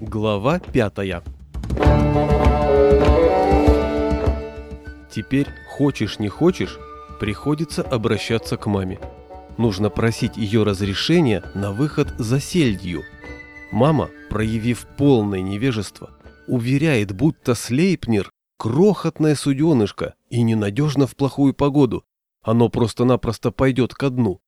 Глава пятая Теперь, хочешь не хочешь, приходится обращаться к маме. Нужно просить ее разрешения на выход за сельдью. Мама, проявив полное невежество, уверяет, будто Слейпнер – крохотное суденышко и ненадежно в плохую погоду. Оно просто-напросто пойдет ко дну.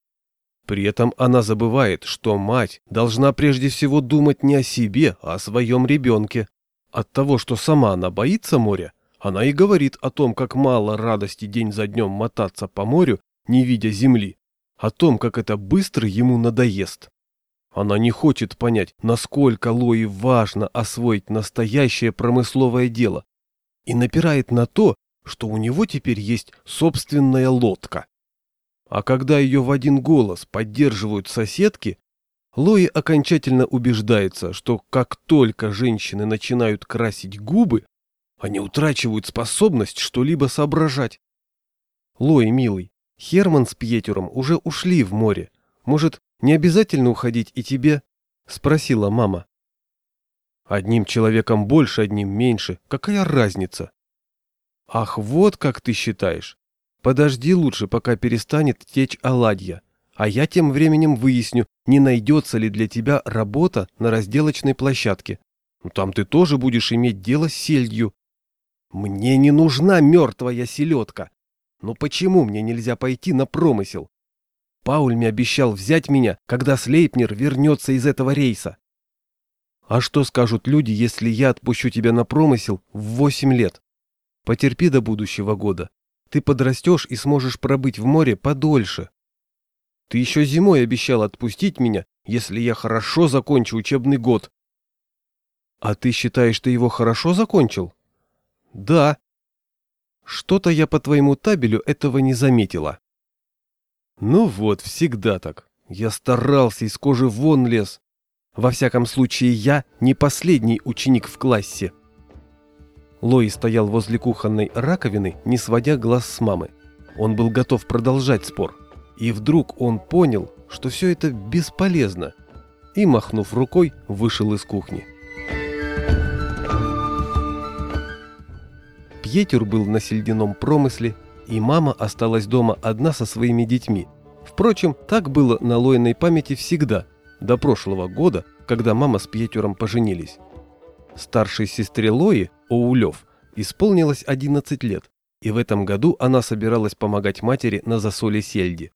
При этом она забывает, что мать должна прежде всего думать не о себе, а о своем ребенке. От того, что сама она боится моря, она и говорит о том, как мало радости день за днем мотаться по морю, не видя земли, о том, как это быстро ему надоест. Она не хочет понять, насколько Лои важно освоить настоящее промысловое дело, и напирает на то, что у него теперь есть собственная лодка. А когда ее в один голос поддерживают соседки, Лои окончательно убеждается, что как только женщины начинают красить губы, они утрачивают способность что-либо соображать. Лои, милый, Херман с Пьетером уже ушли в море. Может, не обязательно уходить и тебе? Спросила мама. Одним человеком больше, одним меньше. Какая разница? Ах, вот как ты считаешь. Подожди лучше, пока перестанет течь оладья. А я тем временем выясню, не найдется ли для тебя работа на разделочной площадке. Ну, там ты тоже будешь иметь дело с сельдью. Мне не нужна мертвая селедка. Но почему мне нельзя пойти на промысел? Пауль мне обещал взять меня, когда Слейпнер вернется из этого рейса. А что скажут люди, если я отпущу тебя на промысел в восемь лет? Потерпи до будущего года. Ты подрастешь и сможешь пробыть в море подольше. Ты еще зимой обещал отпустить меня, если я хорошо закончу учебный год. А ты считаешь, ты его хорошо закончил? Да. Что-то я по твоему табелю этого не заметила. Ну вот, всегда так. Я старался, из кожи вон лез. Во всяком случае, я не последний ученик в классе. Лои стоял возле кухонной раковины, не сводя глаз с мамы. Он был готов продолжать спор. И вдруг он понял, что все это бесполезно, и, махнув рукой, вышел из кухни. Пьетер был на сельдяном промысле, и мама осталась дома одна со своими детьми. Впрочем, так было на Лойной памяти всегда, до прошлого года, когда мама с Пьетером поженились. Старшей сестре Лои, Оулев, исполнилось 11 лет, и в этом году она собиралась помогать матери на засоле сельди.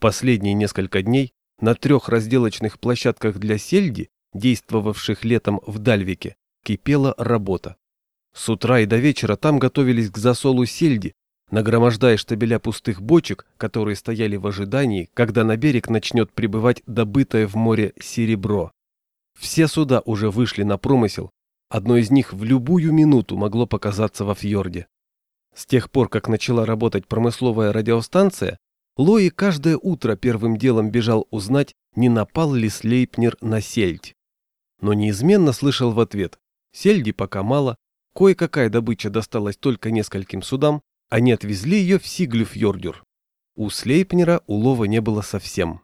Последние несколько дней на трех разделочных площадках для сельди, действовавших летом в Дальвике, кипела работа. С утра и до вечера там готовились к засолу сельди, нагромождая штабеля пустых бочек, которые стояли в ожидании, когда на берег начнет прибывать добытое в море серебро. Все суда уже вышли на промысел, одно из них в любую минуту могло показаться во фьорде. С тех пор, как начала работать промысловая радиостанция, Лои каждое утро первым делом бежал узнать, не напал ли Слейпнер на сельдь. Но неизменно слышал в ответ «Сельди пока мало, кое-какая добыча досталась только нескольким судам, они отвезли ее в Сиглюфьордюр. У Слейпнера улова не было совсем.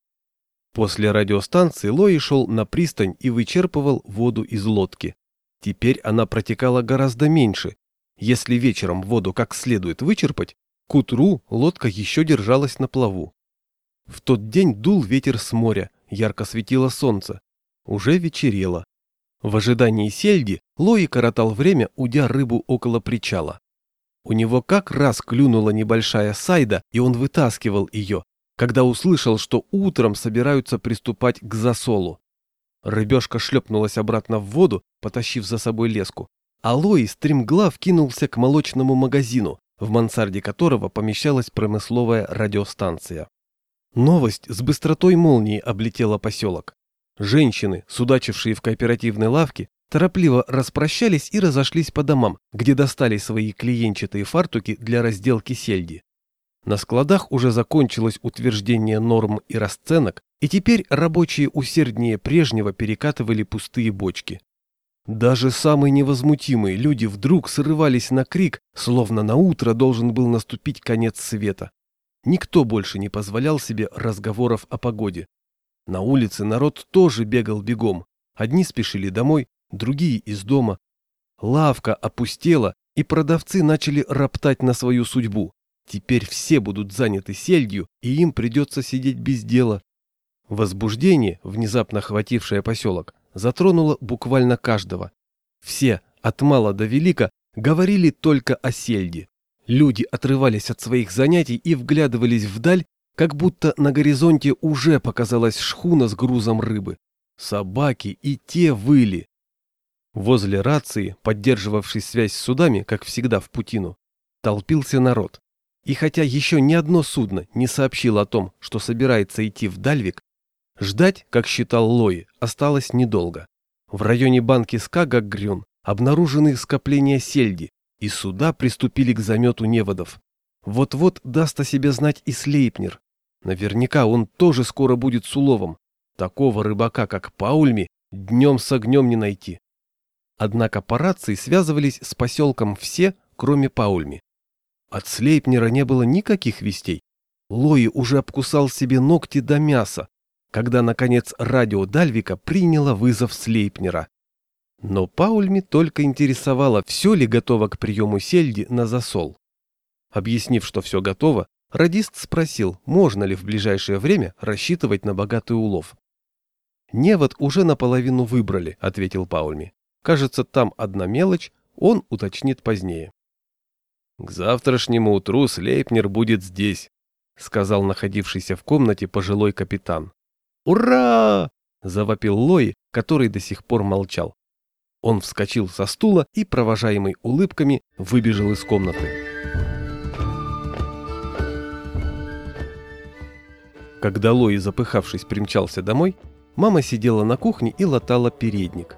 После радиостанции Лои шел на пристань и вычерпывал воду из лодки. Теперь она протекала гораздо меньше. Если вечером воду как следует вычерпать, к утру лодка еще держалась на плаву. В тот день дул ветер с моря, ярко светило солнце. Уже вечерело. В ожидании сельди Лои коротал время, удя рыбу около причала. У него как раз клюнула небольшая сайда, и он вытаскивал ее, когда услышал, что утром собираются приступать к засолу. Рыбешка шлепнулась обратно в воду, потащив за собой леску, а Лои стремглав кинулся к молочному магазину, в мансарде которого помещалась промысловая радиостанция. Новость с быстротой молнии облетела поселок. Женщины, судачившие в кооперативной лавке, торопливо распрощались и разошлись по домам, где достали свои клиенчатые фартуки для разделки сельди. На складах уже закончилось утверждение норм и расценок, и теперь рабочие усерднее прежнего перекатывали пустые бочки. Даже самые невозмутимые люди вдруг срывались на крик, словно на утро должен был наступить конец света. Никто больше не позволял себе разговоров о погоде. На улице народ тоже бегал бегом. Одни спешили домой, другие из дома. Лавка опустела, и продавцы начали роптать на свою судьбу. Теперь все будут заняты сельдью, и им придется сидеть без дела. Возбуждение, внезапно охватившее поселок, затронуло буквально каждого. Все, от мала до велика, говорили только о сельде. Люди отрывались от своих занятий и вглядывались вдаль, как будто на горизонте уже показалась шхуна с грузом рыбы. Собаки и те выли. Возле рации, поддерживавшей связь с судами, как всегда в путину, толпился народ. И хотя еще ни одно судно не сообщило о том, что собирается идти в Дальвик, ждать, как считал Лои, осталось недолго. В районе банки Скагагрюн обнаружены скопления сельди, и суда приступили к замету неводов. Вот-вот даст о себе знать и Слейпнер. Наверняка он тоже скоро будет с уловом. Такого рыбака, как Паульми, днем с огнем не найти. Однако по рации связывались с поселком все, кроме Паульми. От Слейпнера не было никаких вестей. Лои уже обкусал себе ногти до мяса, когда, наконец, радио Дальвика приняло вызов Слейпнера. Но Паульми только интересовало, все ли готово к приему сельди на засол. Объяснив, что все готово, радист спросил, можно ли в ближайшее время рассчитывать на богатый улов. «Невод уже наполовину выбрали», — ответил Паульми. «Кажется, там одна мелочь, он уточнит позднее». «К завтрашнему утру Слейпнер будет здесь», — сказал находившийся в комнате пожилой капитан. «Ура!» — завопил Лои, который до сих пор молчал. Он вскочил со стула и, провожаемый улыбками, выбежал из комнаты. Когда Лои, запыхавшись, примчался домой, мама сидела на кухне и латала передник.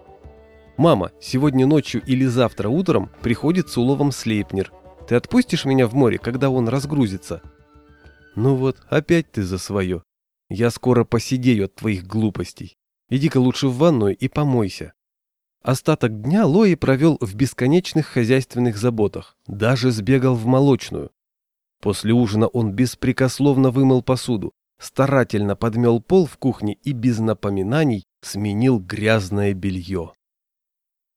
«Мама, сегодня ночью или завтра утром приходит с уловом Слейпнер. Ты отпустишь меня в море, когда он разгрузится?» «Ну вот, опять ты за свое. Я скоро посидею от твоих глупостей. Иди-ка лучше в ванную и помойся». Остаток дня Лои провел в бесконечных хозяйственных заботах, даже сбегал в молочную. После ужина он беспрекословно вымыл посуду, старательно подмел пол в кухне и без напоминаний сменил грязное белье.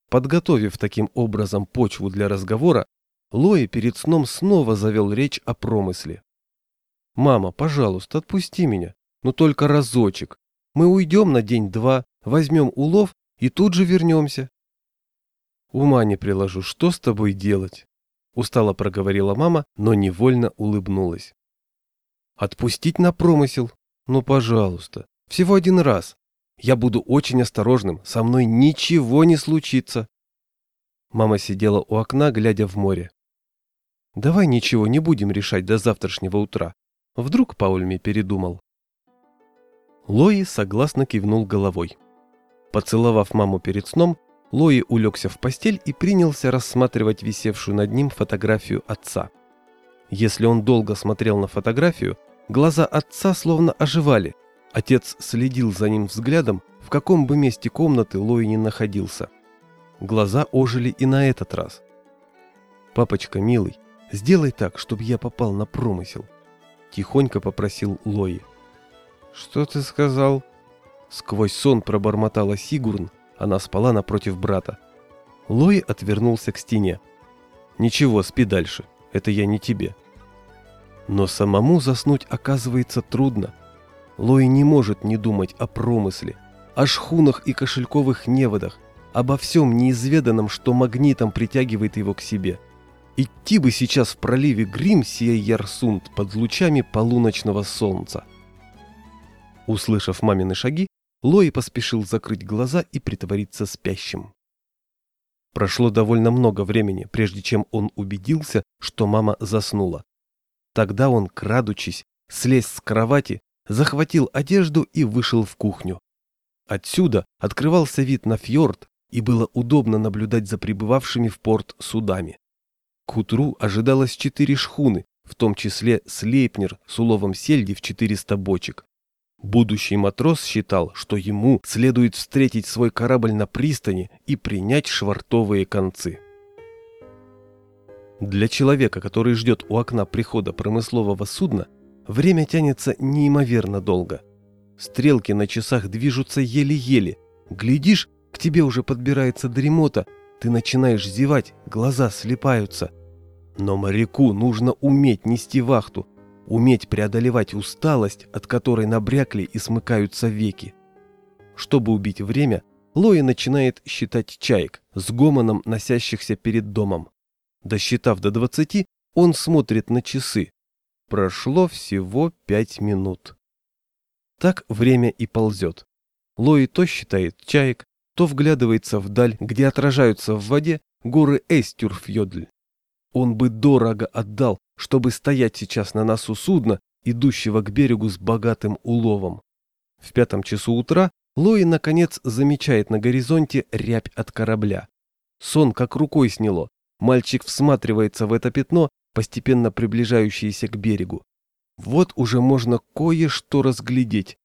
Подготовив таким образом почву для разговора, Лои перед сном снова завел речь о промысле. «Мама, пожалуйста, отпусти меня, но только разочек. Мы уйдем на день-два, возьмем улов и тут же вернемся. Ума не приложу, что с тобой делать? Устало проговорила мама, но невольно улыбнулась. Отпустить на промысел? Ну, пожалуйста, всего один раз. Я буду очень осторожным, со мной ничего не случится. Мама сидела у окна, глядя в море. Давай ничего не будем решать до завтрашнего утра. Вдруг Паульми передумал. Лои согласно кивнул головой. Поцеловав маму перед сном, Лои улегся в постель и принялся рассматривать висевшую над ним фотографию отца. Если он долго смотрел на фотографию, глаза отца словно оживали. Отец следил за ним взглядом, в каком бы месте комнаты Лои не находился. Глаза ожили и на этот раз. «Папочка, милый, сделай так, чтобы я попал на промысел», – тихонько попросил Лои. «Что ты сказал?» Сквозь сон пробормотала Сигурн, она спала напротив брата. Лой отвернулся к стене. «Ничего, спи дальше, это я не тебе». Но самому заснуть оказывается трудно. Лой не может не думать о промысле, о шхунах и кошельковых неводах, обо всем неизведанном, что магнитом притягивает его к себе. Идти бы сейчас в проливе Грим сия Ярсунд под лучами полуночного солнца. Услышав мамины шаги, Лои поспешил закрыть глаза и притвориться спящим. Прошло довольно много времени, прежде чем он убедился, что мама заснула. Тогда он, крадучись, слез с кровати, захватил одежду и вышел в кухню. Отсюда открывался вид на фьорд, и было удобно наблюдать за прибывавшими в порт судами. К утру ожидалось четыре шхуны, в том числе Слейпнер с уловом сельди в 400 бочек. Будущий матрос считал, что ему следует встретить свой корабль на пристани и принять швартовые концы. Для человека, который ждет у окна прихода промыслового судна, время тянется неимоверно долго. Стрелки на часах движутся еле-еле. Глядишь, к тебе уже подбирается дремота, ты начинаешь зевать, глаза слепаются. Но моряку нужно уметь нести вахту, уметь преодолевать усталость, от которой набрякли и смыкаются веки. Чтобы убить время, Лои начинает считать чаек с гомоном носящихся перед домом. Досчитав до двадцати, он смотрит на часы. Прошло всего пять минут. Так время и ползет. Лои то считает чаек, то вглядывается вдаль, где отражаются в воде горы Эстюрфьодль. Он бы дорого отдал, чтобы стоять сейчас на носу судна, идущего к берегу с богатым уловом. В пятом часу утра Лои, наконец, замечает на горизонте рябь от корабля. Сон как рукой сняло. Мальчик всматривается в это пятно, постепенно приближающееся к берегу. Вот уже можно кое-что разглядеть.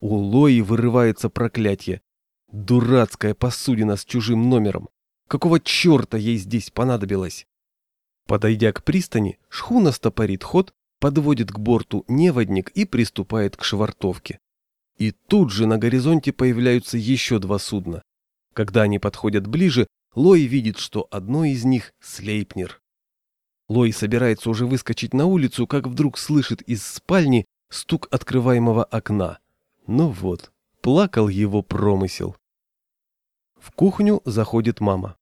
У Лои вырывается проклятие. Дурацкая посудина с чужим номером. Какого черта ей здесь понадобилось? Подойдя к пристани, шхуна стопорит ход, подводит к борту неводник и приступает к швартовке. И тут же на горизонте появляются еще два судна. Когда они подходят ближе, Лой видит, что одно из них – Слейпнер. Лой собирается уже выскочить на улицу, как вдруг слышит из спальни стук открываемого окна. Ну вот, плакал его промысел. В кухню заходит мама.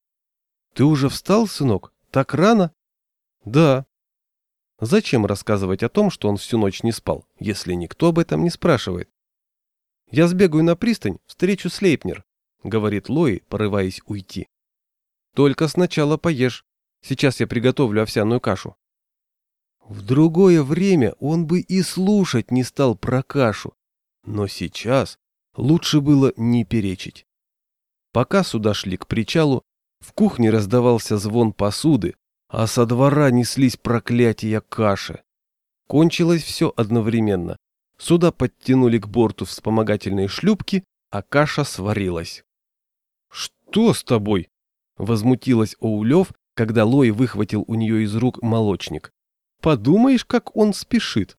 «Ты уже встал, сынок? Так рано?» «Да». Зачем рассказывать о том, что он всю ночь не спал, если никто об этом не спрашивает? «Я сбегаю на пристань, встречу Слейпнер», — говорит Лои, порываясь уйти. «Только сначала поешь. Сейчас я приготовлю овсяную кашу». В другое время он бы и слушать не стал про кашу. Но сейчас лучше было не перечить. Пока сюда шли к причалу, в кухне раздавался звон посуды, а со двора неслись проклятия каши. Кончилось все одновременно. Суда подтянули к борту вспомогательные шлюпки, а каша сварилась. «Что с тобой?» – возмутилась Оулев, когда Лой выхватил у нее из рук молочник. «Подумаешь, как он спешит!»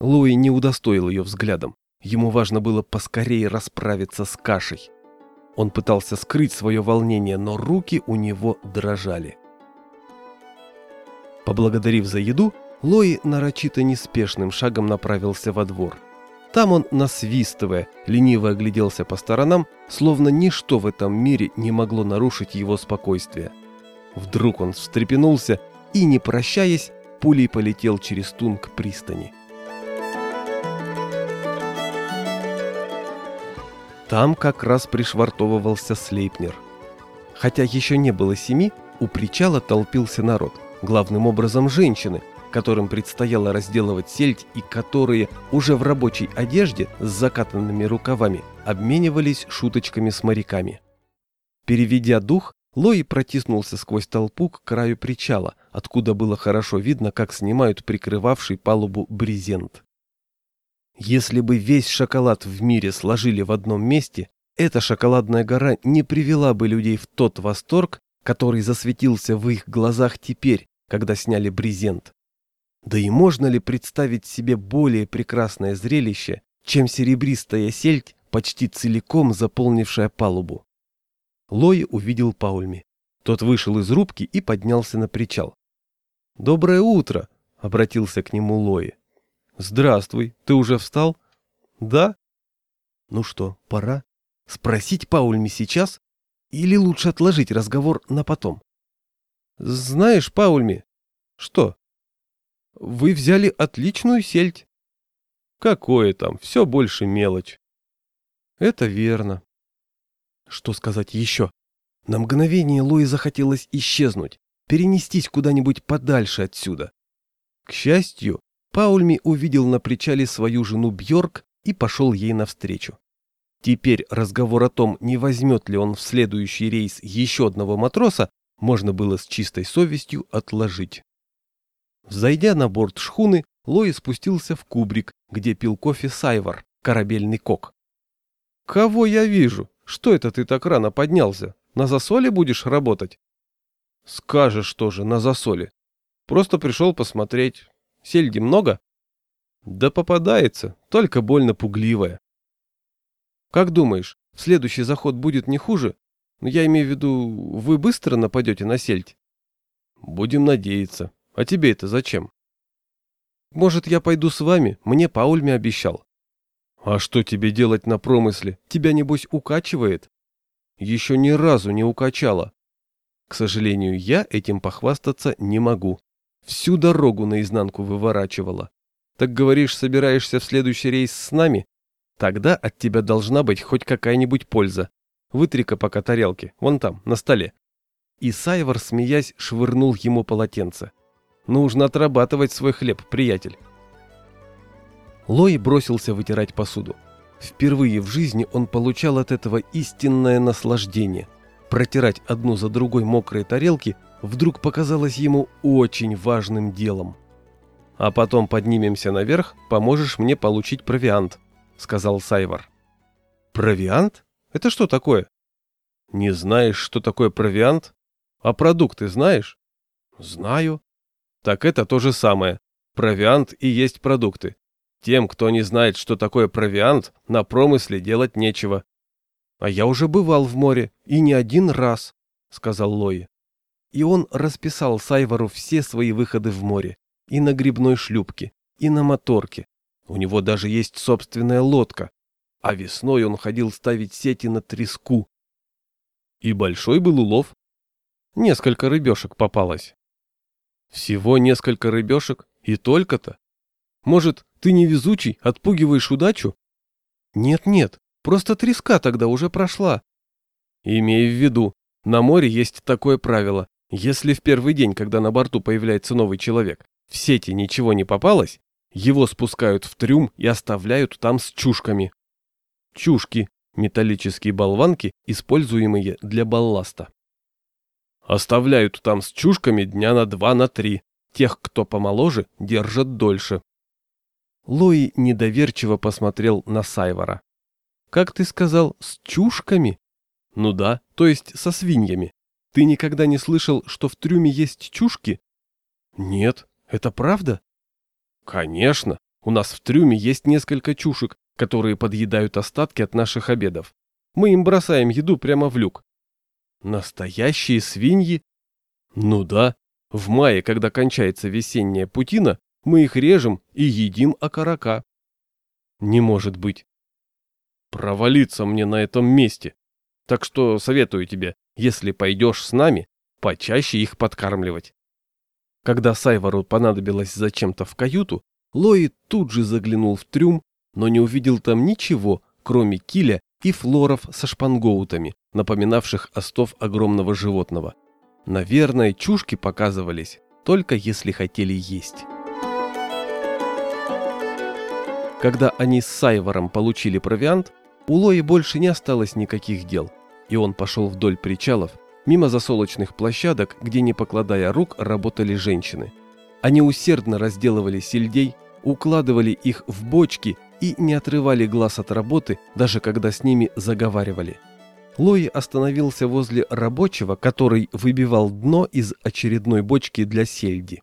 Лой не удостоил ее взглядом. Ему важно было поскорее расправиться с кашей. Он пытался скрыть свое волнение, но руки у него дрожали. Поблагодарив за еду, Лои нарочито неспешным шагом направился во двор. Там он, насвистывая, лениво огляделся по сторонам, словно ничто в этом мире не могло нарушить его спокойствие. Вдруг он встрепенулся и, не прощаясь, пулей полетел через тун к пристани. Там как раз пришвартовывался Слейпнер. Хотя еще не было семи, у причала толпился народ, главным образом женщины, которым предстояло разделывать сельдь и которые уже в рабочей одежде с закатанными рукавами обменивались шуточками с моряками. Переведя дух, Лои протиснулся сквозь толпу к краю причала, откуда было хорошо видно, как снимают прикрывавший палубу брезент. Если бы весь шоколад в мире сложили в одном месте, эта шоколадная гора не привела бы людей в тот восторг, который засветился в их глазах теперь, когда сняли брезент. Да и можно ли представить себе более прекрасное зрелище, чем серебристая сельдь, почти целиком заполнившая палубу? Лои увидел Паульми. Тот вышел из рубки и поднялся на причал. «Доброе утро!» — обратился к нему Лои. «Здравствуй, ты уже встал?» «Да?» «Ну что, пора? Спросить Паульми сейчас? Или лучше отложить разговор на потом?» «Знаешь, Паульми...» «Что?» Вы взяли отличную сельдь. Какое там, все больше мелочь. Это верно. Что сказать еще? На мгновение Луи захотелось исчезнуть, перенестись куда-нибудь подальше отсюда. К счастью, Паульми увидел на причале свою жену Бьорк и пошел ей навстречу. Теперь разговор о том, не возьмет ли он в следующий рейс еще одного матроса, можно было с чистой совестью отложить. Зайдя на борт шхуны, Лои спустился в кубрик, где пил кофе Сайвар, корабельный кок. «Кого я вижу? Что это ты так рано поднялся? На засоле будешь работать?» «Скажешь тоже, на засоле. Просто пришел посмотреть. Сельди много?» Да попадается, только больно пугливая. Как думаешь, следующий заход будет не хуже? Ну, я имею в виду, вы быстро нападете на сельдь? Будем надеяться. А тебе это зачем? Может, я пойду с вами? Мне Паульме обещал. А что тебе делать на промысле? Тебя, небось, укачивает? Еще ни разу не укачало. К сожалению, я этим похвастаться не могу. Всю дорогу наизнанку выворачивала. Так говоришь, собираешься в следующий рейс с нами? Тогда от тебя должна быть хоть какая-нибудь польза. Вытри-ка пока тарелки, вон там, на столе. И Сайвор, смеясь, швырнул ему полотенце. Нужно отрабатывать свой хлеб, приятель. Лой бросился вытирать посуду. Впервые в жизни он получал от этого истинное наслаждение. Протирать одну за другой мокрые тарелки вдруг показалось ему очень важным делом. «А потом поднимемся наверх, поможешь мне получить провиант», — сказал Сайвар. «Провиант? Это что такое?» «Не знаешь, что такое провиант? А продукты знаешь?» «Знаю». «Так это то же самое. Провиант и есть продукты. Тем, кто не знает, что такое провиант, на промысле делать нечего. А я уже бывал в море, и не один раз, сказал Лои. И он расписал Сайвару все свои выходы в море, и на грибной шлюпке, и на моторке. У него даже есть собственная лодка. А весной он ходил ставить сети на треску. И большой был улов. Несколько рыбешек попалось. Всего несколько рыбешек, и только-то. Может, ты невезучий, отпугиваешь удачу? Нет-нет, просто треска тогда уже прошла. Имей в виду, на море есть такое правило. Если в первый день, когда на борту появляется новый человек, в сети ничего не попалось, его спускают в трюм и оставляют там с чушками. Чушки – металлические болванки, используемые для балласта. Оставляют там с чушками дня на два на три. Тех, кто помоложе, держат дольше. Лои недоверчиво посмотрел на Сайвара. «Как ты сказал, с чушками?» «Ну да, то есть со свиньями. Ты никогда не слышал, что в трюме есть чушки?» «Нет, это правда?» «Конечно. У нас в трюме есть несколько чушек, которые подъедают остатки от наших обедов. Мы им бросаем еду прямо в люк». «Настоящие свиньи?» «Ну да. В мае, когда кончается весенняя путина, мы их режем и едим окорока. Не может быть. Провалиться мне на этом месте. Так что советую тебе, если пойдешь с нами, почаще их подкармливать. Когда Сайвару понадобилось зачем-то в каюту, Лои тут же заглянул в трюм, но не увидел там ничего, кроме киля и флоров со шпангоутами, напоминавших остов огромного животного. Наверное, чушки показывались, только если хотели есть. Когда они с Сайвором получили провиант, у Лои больше не осталось никаких дел, и он пошел вдоль причалов, мимо засолочных площадок, где, не покладая рук, работали женщины. Они усердно разделывали сельдей, укладывали их в бочки и не отрывали глаз от работы, даже когда с ними заговаривали. Лои остановился возле рабочего, который выбивал дно из очередной бочки для сельди.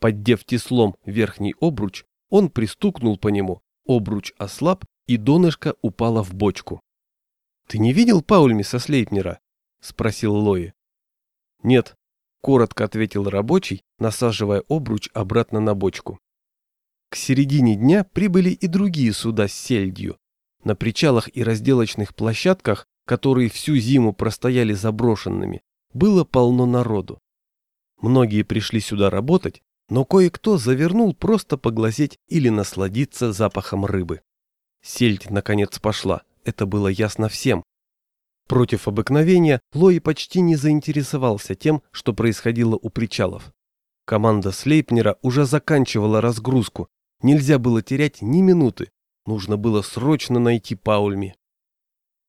Поддев теслом верхний обруч, он пристукнул по нему, обруч ослаб, и донышко упало в бочку. «Ты не видел Паульмиса Слейтнера?» – спросил Лои. «Нет», – коротко ответил рабочий, насаживая обруч обратно на бочку. К середине дня прибыли и другие суда с сельдью. На причалах и разделочных площадках, которые всю зиму простояли заброшенными, было полно народу. Многие пришли сюда работать, но кое-кто завернул просто поглазеть или насладиться запахом рыбы. Сельдь, наконец, пошла, это было ясно всем. Против обыкновения Лои почти не заинтересовался тем, что происходило у причалов. Команда Слейпнера уже заканчивала разгрузку, нельзя было терять ни минуты, нужно было срочно найти Паульми.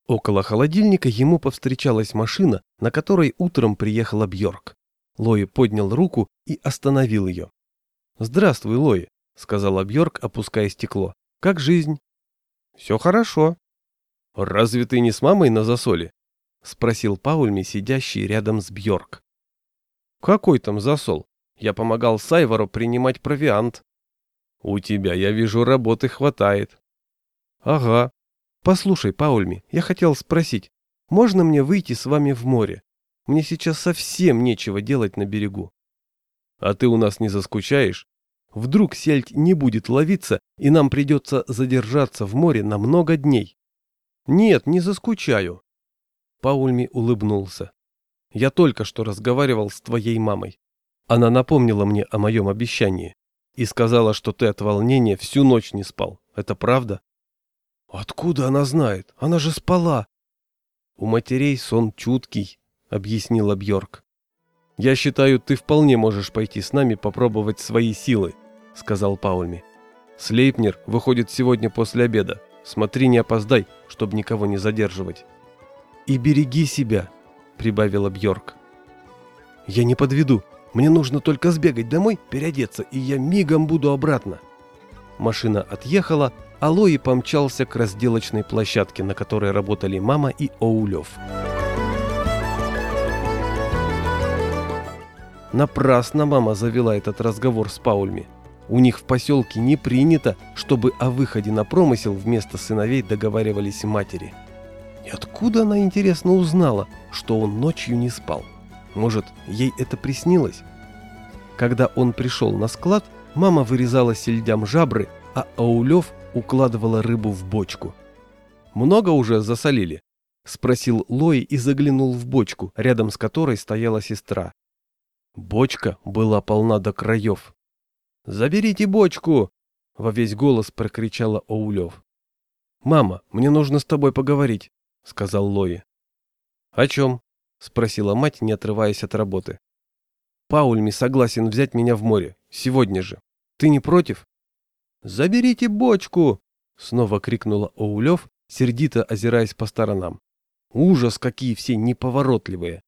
Около холодильника ему повстречалась машина, на которой утром приехала Бьорк. Лои поднял руку и остановил ее. «Здравствуй, Лои», — сказала Бьорк, опуская стекло. «Как жизнь?» «Все хорошо». «Разве ты не с мамой на засоле?» — спросил Паульми, сидящий рядом с Бьорк. «Какой там засол? Я помогал Сайвору принимать провиант». У тебя, я вижу, работы хватает. Ага. Послушай, Паульми, я хотел спросить, можно мне выйти с вами в море? Мне сейчас совсем нечего делать на берегу. А ты у нас не заскучаешь? Вдруг сельдь не будет ловиться, и нам придется задержаться в море на много дней. Нет, не заскучаю. Паульми улыбнулся. Я только что разговаривал с твоей мамой. Она напомнила мне о моем обещании и сказала, что ты от волнения всю ночь не спал. Это правда? Откуда она знает? Она же спала. У матерей сон чуткий, объяснила Бьорк. Я считаю, ты вполне можешь пойти с нами попробовать свои силы, сказал Паульми. Слейпнер выходит сегодня после обеда. Смотри, не опоздай, чтобы никого не задерживать. И береги себя, прибавила Бьорк. Я не подведу. Мне нужно только сбегать домой, переодеться, и я мигом буду обратно. Машина отъехала, а Лои помчался к разделочной площадке, на которой работали мама и Оулев. Напрасно мама завела этот разговор с Паульми. У них в поселке не принято, чтобы о выходе на промысел вместо сыновей договаривались матери. И откуда она, интересно, узнала, что он ночью не спал? Может, ей это приснилось? Когда он пришел на склад, мама вырезала сельдям жабры, а Аулев укладывала рыбу в бочку. «Много уже засолили?» – спросил Лой и заглянул в бочку, рядом с которой стояла сестра. Бочка была полна до краев. «Заберите бочку!» – во весь голос прокричала Оулев. «Мама, мне нужно с тобой поговорить», – сказал Лои. «О чем?» – спросила мать, не отрываясь от работы. «Паульми согласен взять меня в море. Сегодня же. Ты не против?» «Заберите бочку!» — снова крикнула Оулев, сердито озираясь по сторонам. «Ужас, какие все неповоротливые!»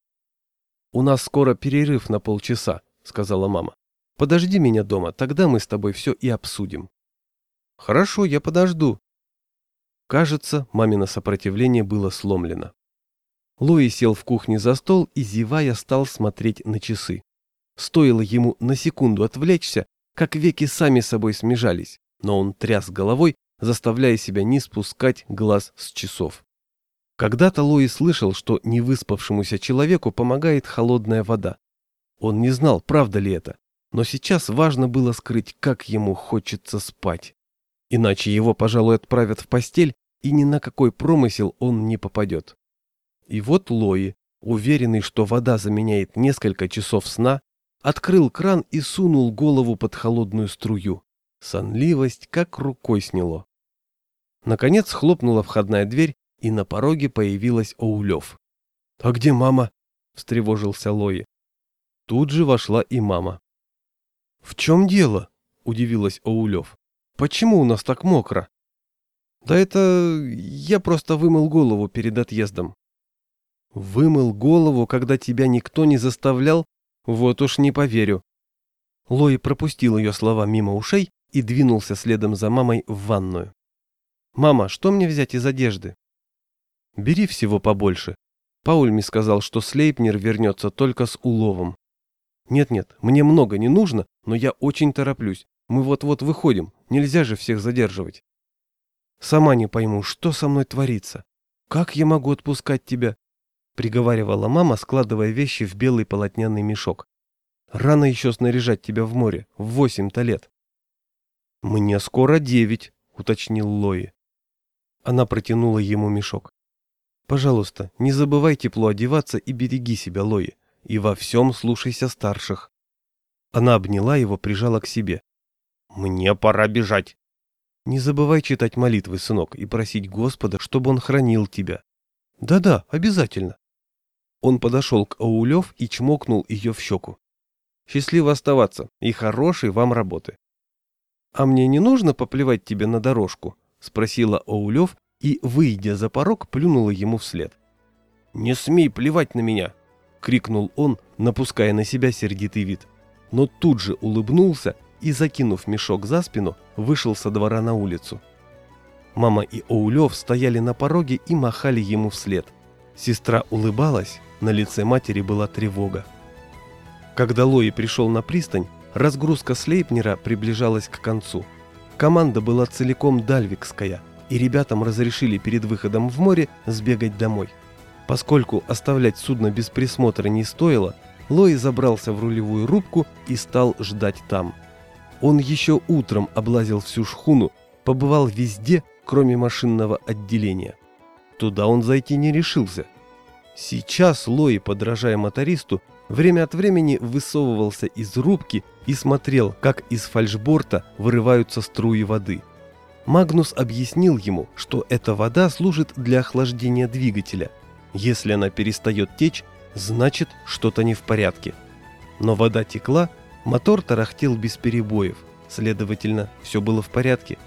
«У нас скоро перерыв на полчаса», — сказала мама. «Подожди меня дома, тогда мы с тобой все и обсудим». «Хорошо, я подожду». Кажется, мамино сопротивление было сломлено. Лои сел в кухне за стол и, зевая, стал смотреть на часы. Стоило ему на секунду отвлечься, как веки сами собой смежались, но он тряс головой, заставляя себя не спускать глаз с часов. Когда-то Лои слышал, что невыспавшемуся человеку помогает холодная вода. Он не знал, правда ли это, но сейчас важно было скрыть, как ему хочется спать. Иначе его, пожалуй, отправят в постель, и ни на какой промысел он не попадет. И вот Лои, уверенный, что вода заменяет несколько часов сна, открыл кран и сунул голову под холодную струю. Сонливость как рукой сняло. Наконец хлопнула входная дверь, и на пороге появилась Оулев. «А где мама?» – встревожился Лои. Тут же вошла и мама. «В чем дело?» – удивилась Оулев. «Почему у нас так мокро?» «Да это... я просто вымыл голову перед отъездом». «Вымыл голову, когда тебя никто не заставлял вот уж не поверю. Лои пропустил ее слова мимо ушей и двинулся следом за мамой в ванную. «Мама, что мне взять из одежды?» «Бери всего побольше». Паульми сказал, что Слейпнер вернется только с уловом. «Нет-нет, мне много не нужно, но я очень тороплюсь. Мы вот-вот выходим, нельзя же всех задерживать». «Сама не пойму, что со мной творится. Как я могу отпускать тебя? — приговаривала мама, складывая вещи в белый полотняный мешок. «Рано еще снаряжать тебя в море, в восемь-то лет». «Мне скоро девять», — уточнил Лои. Она протянула ему мешок. «Пожалуйста, не забывай тепло одеваться и береги себя, Лои, и во всем слушайся старших». Она обняла его, прижала к себе. «Мне пора бежать». «Не забывай читать молитвы, сынок, и просить Господа, чтобы он хранил тебя». «Да-да, обязательно». Он подошел к Аулев и чмокнул ее в щеку. «Счастливо оставаться и хорошей вам работы». «А мне не нужно поплевать тебе на дорожку?» — спросила Аулев и, выйдя за порог, плюнула ему вслед. «Не смей плевать на меня!» — крикнул он, напуская на себя сердитый вид. Но тут же улыбнулся и, закинув мешок за спину, вышел со двора на улицу. Мама и Оулев стояли на пороге и махали ему вслед. Сестра улыбалась, на лице матери была тревога. Когда Лои пришел на пристань, разгрузка Слейпнера приближалась к концу. Команда была целиком дальвикская, и ребятам разрешили перед выходом в море сбегать домой. Поскольку оставлять судно без присмотра не стоило, Лои забрался в рулевую рубку и стал ждать там. Он еще утром облазил всю шхуну, побывал везде, кроме машинного отделения. Туда он зайти не решился. Сейчас Лои, подражая мотористу, время от времени высовывался из рубки и смотрел, как из фальшборта вырываются струи воды. Магнус объяснил ему, что эта вода служит для охлаждения двигателя. Если она перестает течь, значит что-то не в порядке. Но вода текла, мотор тарахтел без перебоев, следовательно, все было в порядке.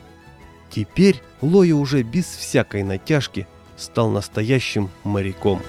Теперь Лоя уже без всякой натяжки стал настоящим моряком.